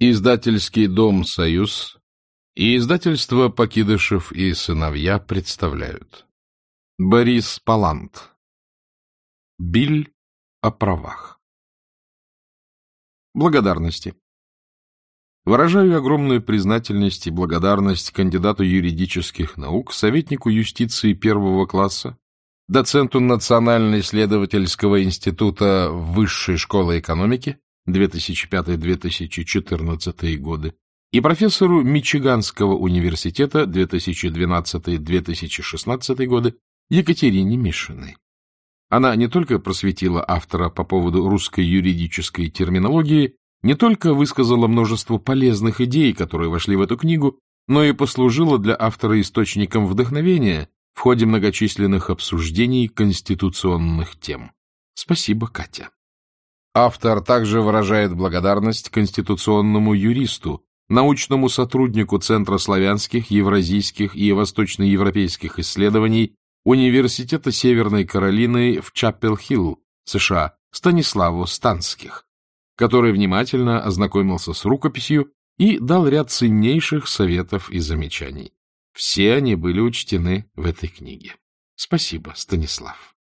Издательский дом «Союз» и издательство «Покидышев и сыновья» представляют. Борис Палант. Биль о правах. Благодарности. Выражаю огромную признательность и благодарность кандидату юридических наук, советнику юстиции первого класса, доценту Национально-исследовательского института Высшей школы экономики 2005-2014 годы и профессору Мичиганского университета 2012-2016 годы Екатерине Мишиной. Она не только просветила автора по поводу русской юридической терминологии, не только высказала множество полезных идей, которые вошли в эту книгу, но и послужила для автора источником вдохновения в ходе многочисленных обсуждений конституционных тем. Спасибо, Катя. Автор также выражает благодарность конституционному юристу, научному сотруднику Центра славянских, евразийских и восточноевропейских исследований Университета Северной Каролины в Чапел-Хилл, США, Станиславу Станских, который внимательно ознакомился с рукописью и дал ряд ценнейших советов и замечаний. Все они были учтены в этой книге. Спасибо, Станислав.